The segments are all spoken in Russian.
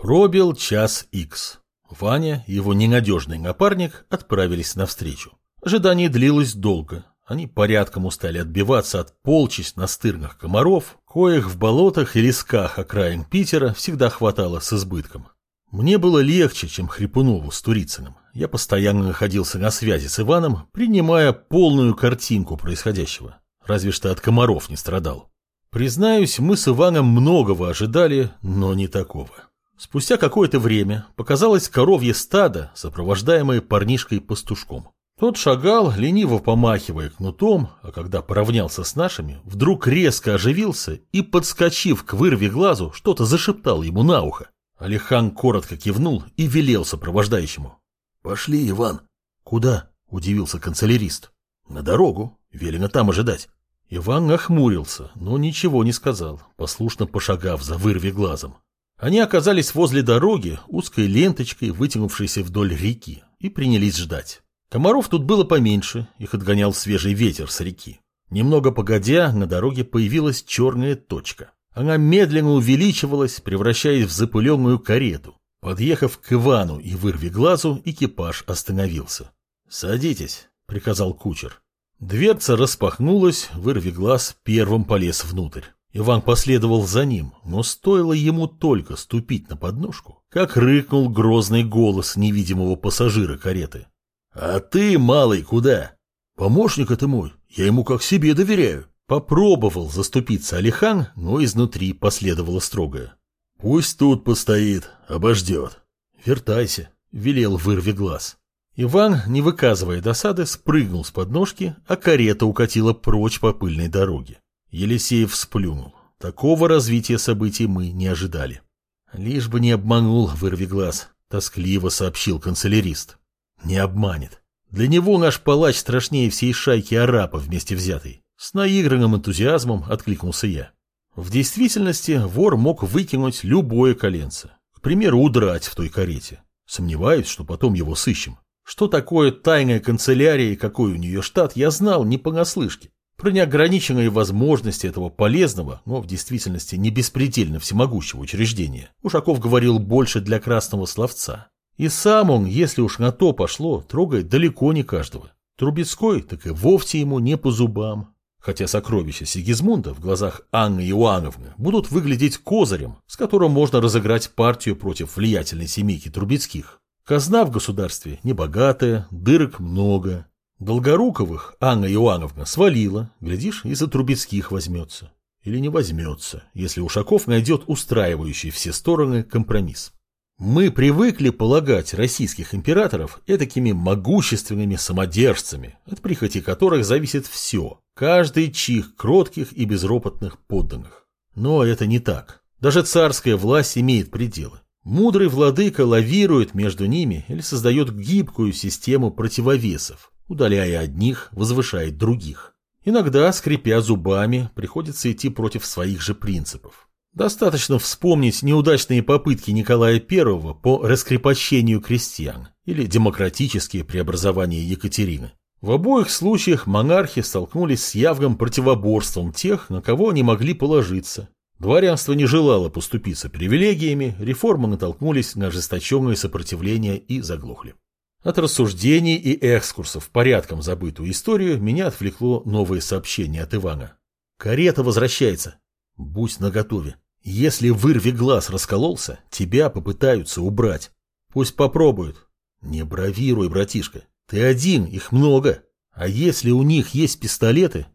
Пробил час икс. Ваня его ненадежный напарник отправились навстречу. Ожидание длилось долго. Они порядком устали отбиваться от полчищ настырных комаров, коих в болотах и лесках окраин Питера всегда хватало с избытком. Мне было легче, чем Хрипунову с Турицыным. Я постоянно находился на связи с Иваном, принимая полную картинку происходящего. Разве что от комаров не страдал. Признаюсь, мы с Иваном многого ожидали, но не такого. Спустя какое-то время показалось коровье стадо, сопровождаемое парнишкой-пастушком. Тот шагал, лениво помахивая кнутом, а когда поравнялся с нашими, вдруг резко оживился и, подскочив к вырве глазу, что-то зашептал ему на ухо. Алихан коротко кивнул и велел сопровождающему. «Пошли, Иван». «Куда?» – удивился канцелярист. «На дорогу. Велено там ожидать». Иван нахмурился, но ничего не сказал, послушно пошагав за вырви глазом. Они оказались возле дороги, узкой ленточкой, вытянувшейся вдоль реки, и принялись ждать. Комаров тут было поменьше, их отгонял свежий ветер с реки. Немного погодя, на дороге появилась черная точка. Она медленно увеличивалась, превращаясь в запыленную карету. Подъехав к Ивану и вырви глазу, экипаж остановился. «Садитесь», — приказал кучер. Дверца распахнулась, вырви глаз первым полез внутрь. Иван последовал за ним, но стоило ему только ступить на подножку, как рыкнул грозный голос невидимого пассажира кареты. «А ты, малый, куда?» «Помощник это мой, я ему как себе доверяю». Попробовал заступиться Алихан, но изнутри последовало строгое. «Пусть тут постоит, обождет». «Вертайся», — велел вырви глаз. Иван, не выказывая досады, спрыгнул с подножки, а карета укатила прочь по пыльной дороге. Елисеев сплюнул. Такого развития событий мы не ожидали. Лишь бы не обманул вырви глаз, тоскливо сообщил канцелярист. Не обманет. Для него наш палач страшнее всей шайки арапов вместе взятой. С наигранным энтузиазмом откликнулся я. В действительности вор мог выкинуть любое коленце. К примеру, удрать в той карете. Сомневаюсь, что потом его сыщем. Что такое тайная канцелярия и какой у нее штат, я знал не понаслышке. Про неограниченные возможности этого полезного, но в действительности не беспредельно всемогущего учреждения Ушаков говорил больше для красного словца. И сам он, если уж на то пошло, трогает далеко не каждого. Трубецкой так и вовсе ему не по зубам. Хотя сокровища Сигизмунда в глазах Анны Иоанновны будут выглядеть козырем, с которым можно разыграть партию против влиятельной семейки Трубецких. Казна в государстве небогатая, дырок много. Долгоруковых Анна Иоанновна свалила, глядишь, и за Трубецких возьмется. Или не возьмется, если Ушаков найдет устраивающий все стороны компромисс. Мы привыкли полагать российских императоров этакими могущественными самодержцами, от прихоти которых зависит все, каждый чих кротких и безропотных подданных. Но это не так. Даже царская власть имеет пределы. Мудрый владыка лавирует между ними или создает гибкую систему противовесов, удаляя одних, возвышает других. Иногда, скрипя зубами, приходится идти против своих же принципов. Достаточно вспомнить неудачные попытки Николая I по раскрепощению крестьян или демократические преобразования Екатерины. В обоих случаях монархи столкнулись с явным противоборством тех, на кого они могли положиться. Дворянство не желало поступиться привилегиями, реформы натолкнулись на ожесточенное сопротивление и заглохли. От рассуждений и экскурсов порядком забытую историю меня отвлекло новое сообщение от Ивана. «Карета возвращается. Будь наготове. Если вырви глаз раскололся, тебя попытаются убрать. Пусть попробуют. Не бравируй, братишка. Ты один, их много. А если у них есть пистолеты,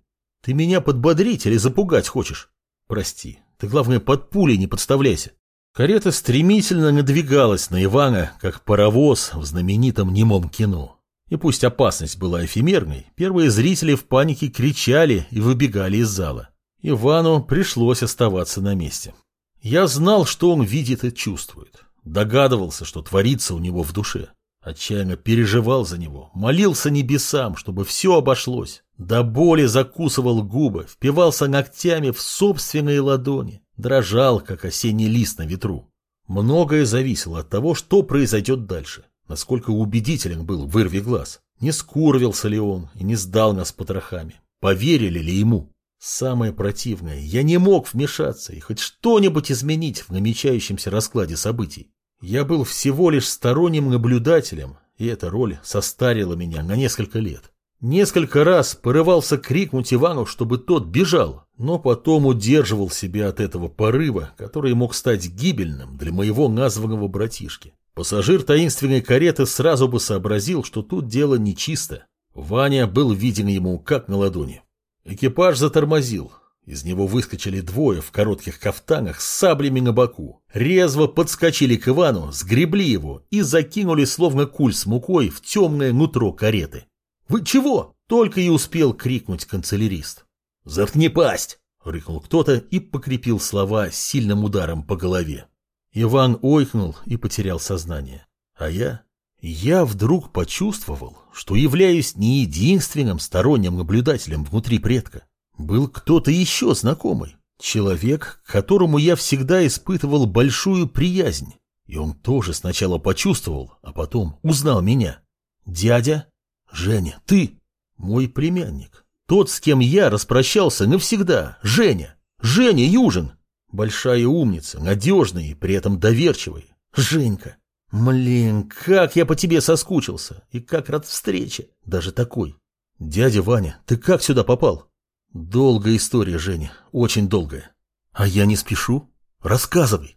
ты меня подбодрить или запугать хочешь? Прости, ты, главное, под пулей не подставляйся. Карета стремительно надвигалась на Ивана, как паровоз в знаменитом немом кино. И пусть опасность была эфемерной, первые зрители в панике кричали и выбегали из зала. Ивану пришлось оставаться на месте. Я знал, что он видит и чувствует. Догадывался, что творится у него в душе. Отчаянно переживал за него, молился небесам, чтобы все обошлось. До боли закусывал губы, впивался ногтями в собственные ладони, дрожал, как осенний лист на ветру. Многое зависело от того, что произойдет дальше, насколько убедителен был вырви глаз. Не скурвился ли он и не сдал нас потрохами, поверили ли ему. Самое противное, я не мог вмешаться и хоть что-нибудь изменить в намечающемся раскладе событий. Я был всего лишь сторонним наблюдателем, и эта роль состарила меня на несколько лет. Несколько раз порывался крикнуть Ивану, чтобы тот бежал, но потом удерживал себя от этого порыва, который мог стать гибельным для моего названного братишки. Пассажир таинственной кареты сразу бы сообразил, что тут дело нечисто. Ваня был виден ему как на ладони. Экипаж затормозил. Из него выскочили двое в коротких кафтанах с саблями на боку. Резво подскочили к Ивану, сгребли его и закинули словно куль с мукой в темное нутро кареты. «Вы чего?» — только и успел крикнуть канцелярист. «Заткни пасть!» — рыкнул кто-то и покрепил слова сильным ударом по голове. Иван ойкнул и потерял сознание. А я? Я вдруг почувствовал, что являюсь не единственным сторонним наблюдателем внутри предка. Был кто-то еще знакомый. Человек, к которому я всегда испытывал большую приязнь. И он тоже сначала почувствовал, а потом узнал меня. Дядя Женя, ты мой племянник. Тот, с кем я распрощался навсегда. Женя. Женя Южин. Большая умница, надежная и при этом доверчивая. Женька. Блин, как я по тебе соскучился. И как рад встрече. Даже такой. Дядя Ваня, ты как сюда попал? Долгая история, Женя. Очень долгая. А я не спешу. Рассказывай.